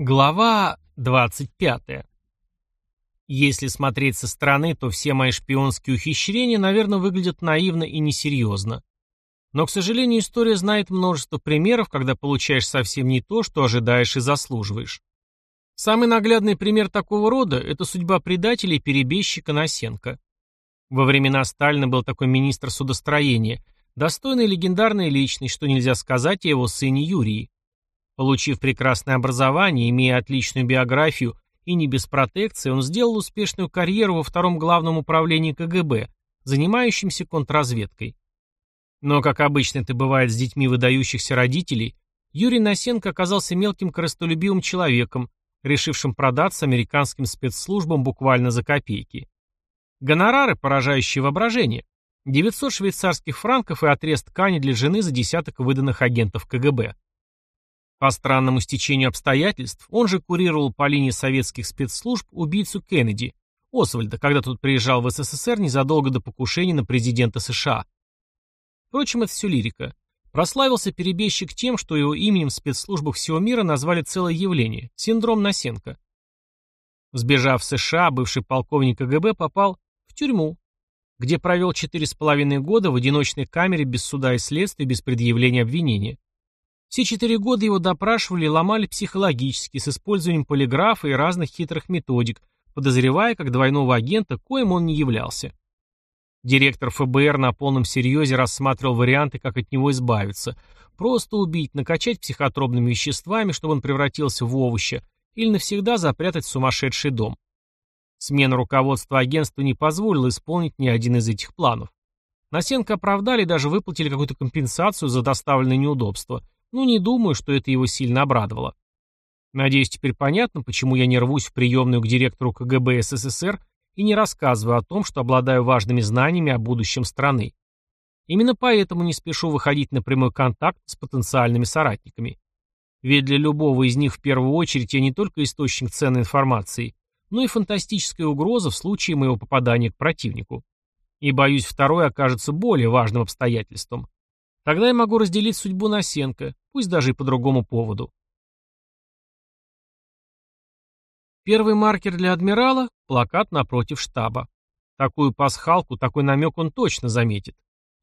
Глава 25. Если смотреть со стороны, то все мои шпионские ухищрения, наверное, выглядят наивно и несерьезно. Но, к сожалению, история знает множество примеров, когда получаешь совсем не то, что ожидаешь и заслуживаешь. Самый наглядный пример такого рода – это судьба предателя перебежчика Носенко. Во времена Сталина был такой министр судостроения, достойный легендарной личность, что нельзя сказать о его сыне Юрии. Получив прекрасное образование, имея отличную биографию и не без протекции, он сделал успешную карьеру во втором главном управлении КГБ, занимающемся контрразведкой. Но, как обычно это бывает с детьми выдающихся родителей, Юрий Носенко оказался мелким корыстолюбивым человеком, решившим продаться американским спецслужбам буквально за копейки. Гонорары, поражающие воображение. 900 швейцарских франков и отрез ткани для жены за десяток выданных агентов КГБ. По странному стечению обстоятельств, он же курировал по линии советских спецслужб убийцу Кеннеди, Освальда, когда тот приезжал в СССР незадолго до покушения на президента США. Впрочем, это все лирика. Прославился перебежчик тем, что его именем в спецслужбах всего мира назвали целое явление – синдром Носенко. Сбежав в США, бывший полковник КГБ попал в тюрьму, где провел четыре с половиной года в одиночной камере без суда и следствия, без предъявления обвинения. Все четыре года его допрашивали и ломали психологически с использованием полиграфа и разных хитрых методик, подозревая как двойного агента, коим он не являлся. Директор ФБР на полном серьезе рассматривал варианты, как от него избавиться. Просто убить, накачать психотропными веществами, чтобы он превратился в овоща, или навсегда запрятать в сумасшедший дом. Смена руководства агентства не позволила исполнить ни один из этих планов. Насенко оправдали и даже выплатили какую-то компенсацию за доставленные неудобства – ну, не думаю, что это его сильно обрадовало. Надеюсь, теперь понятно, почему я не рвусь в приемную к директору КГБ СССР и не рассказываю о том, что обладаю важными знаниями о будущем страны. Именно поэтому не спешу выходить на прямой контакт с потенциальными соратниками. Ведь для любого из них в первую очередь я не только источник ценной информации, но и фантастическая угроза в случае моего попадания к противнику. И боюсь, второе окажется более важным обстоятельством. Тогда я могу разделить судьбу Носенко, пусть даже и по другому поводу. Первый маркер для адмирала – плакат напротив штаба. Такую пасхалку, такой намек он точно заметит.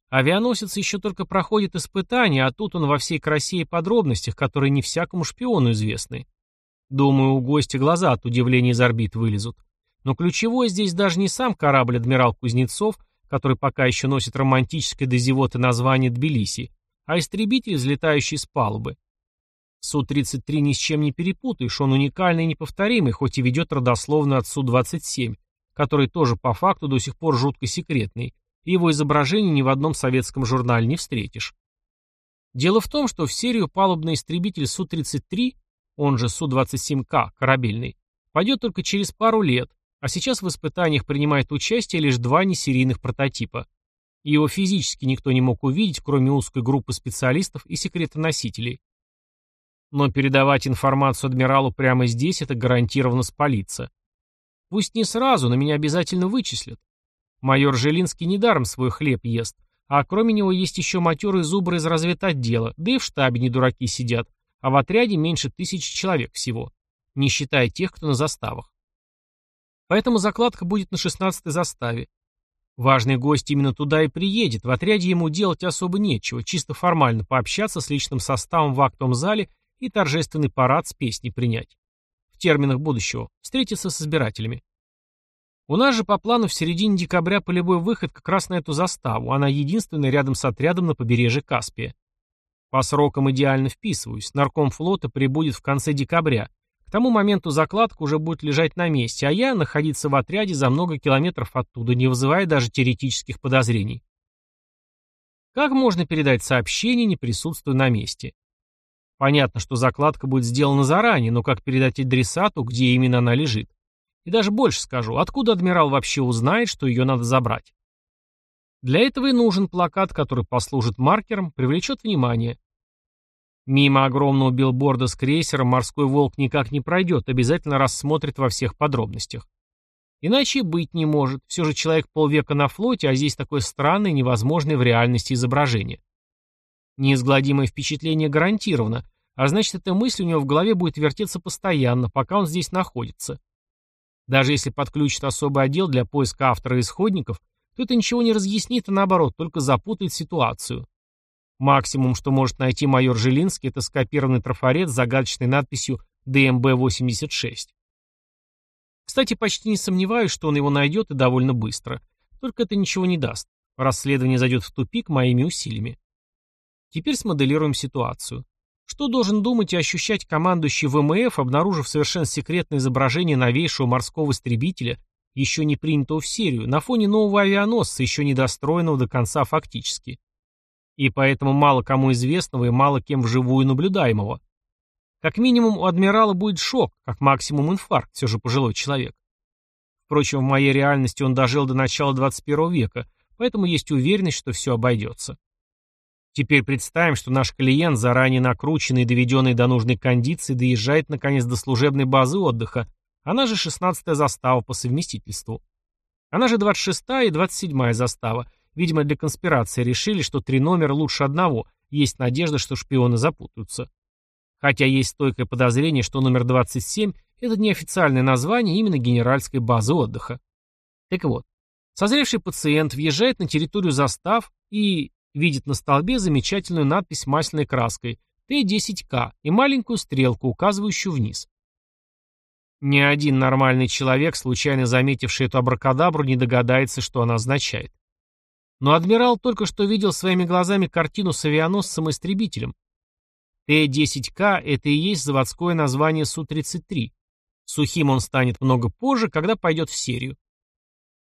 Авианосец еще только проходит испытания, а тут он во всей красе и подробностях, которые не всякому шпиону известны. Думаю, у гостя глаза от удивления из орбит вылезут. Но ключевое здесь даже не сам корабль «Адмирал Кузнецов», который пока еще носит романтическое до зевоты название Тбилиси, а истребитель, взлетающий с палубы. Су-33 ни с чем не перепутаешь, он уникальный и неповторимый, хоть и ведет родословную от Су-27, который тоже по факту до сих пор жутко секретный, и его изображение ни в одном советском журнале не встретишь. Дело в том, что в серию палубный истребитель Су-33, он же Су-27К, корабельный, пойдет только через пару лет, а сейчас в испытаниях принимает участие лишь два несерийных прототипа. Его физически никто не мог увидеть, кроме узкой группы специалистов и секретоносителей. Но передавать информацию адмиралу прямо здесь – это гарантированно спалиться. Пусть не сразу, но меня обязательно вычислят. Майор Желинский недаром свой хлеб ест, а кроме него есть еще матерые зубры из разведотдела, да и в штабе не дураки сидят, а в отряде меньше тысячи человек всего, не считая тех, кто на заставах. Поэтому закладка будет на 16-й заставе. Важный гость именно туда и приедет, в отряде ему делать особо нечего, чисто формально пообщаться с личным составом в актовом зале и торжественный парад с песней принять. В терминах будущего – встретиться с избирателями. У нас же по плану в середине декабря полевой выход как раз на эту заставу, она единственная рядом с отрядом на побережье Каспия. По срокам идеально вписываюсь, нарком флота прибудет в конце декабря, к тому моменту закладка уже будет лежать на месте, а я находиться в отряде за много километров оттуда, не вызывая даже теоретических подозрений. Как можно передать сообщение, не присутствуя на месте? Понятно, что закладка будет сделана заранее, но как передать адресату, где именно она лежит? И даже больше скажу, откуда адмирал вообще узнает, что ее надо забрать? Для этого и нужен плакат, который послужит маркером, привлечет внимание. Мимо огромного билборда с крейсером морской волк никак не пройдет, обязательно рассмотрит во всех подробностях. Иначе быть не может, все же человек полвека на флоте, а здесь такое странное, невозможное в реальности изображение. Неизгладимое впечатление гарантировано, а значит, эта мысль у него в голове будет вертеться постоянно, пока он здесь находится. Даже если подключит особый отдел для поиска автора исходников, то это ничего не разъяснит, а наоборот, только запутает ситуацию. Максимум, что может найти майор Жилинский, это скопированный трафарет с загадочной надписью ДМБ-86. Кстати, почти не сомневаюсь, что он его найдет и довольно быстро. Только это ничего не даст. Расследование зайдет в тупик моими усилиями. Теперь смоделируем ситуацию. Что должен думать и ощущать командующий ВМФ, обнаружив совершенно секретное изображение новейшего морского истребителя, еще не принятого в серию, на фоне нового авианосца, еще недостроенного до конца фактически? И поэтому мало кому известного и мало кем вживую наблюдаемого. Как минимум у адмирала будет шок, как максимум инфаркт, все же пожилой человек. Впрочем, в моей реальности он дожил до начала 21 века, поэтому есть уверенность, что все обойдется. Теперь представим, что наш клиент, заранее накрученный и доведенный до нужной кондиции, доезжает наконец до служебной базы отдыха, она же 16-я застава по совместительству. Она же 26-я и 27-я застава. Видимо, для конспирации решили, что три номера лучше одного, есть надежда, что шпионы запутаются. Хотя есть стойкое подозрение, что номер 27 – это неофициальное название именно генеральской базы отдыха. Так вот, созревший пациент въезжает на территорию застав и видит на столбе замечательную надпись масляной краской Т-10К и маленькую стрелку, указывающую вниз. Ни один нормальный человек, случайно заметивший эту абракадабру, не догадается, что она означает. Но адмирал только что видел своими глазами картину с авианосцем-истребителем. Т-10К – это и есть заводское название Су-33. Сухим он станет много позже, когда пойдет в серию.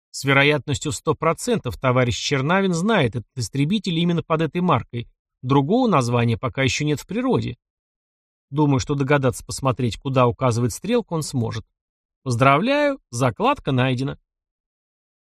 С вероятностью в 100% товарищ Чернавин знает этот истребитель именно под этой маркой. Другого названия пока еще нет в природе. Думаю, что догадаться посмотреть, куда указывает стрелка, он сможет. Поздравляю, закладка найдена.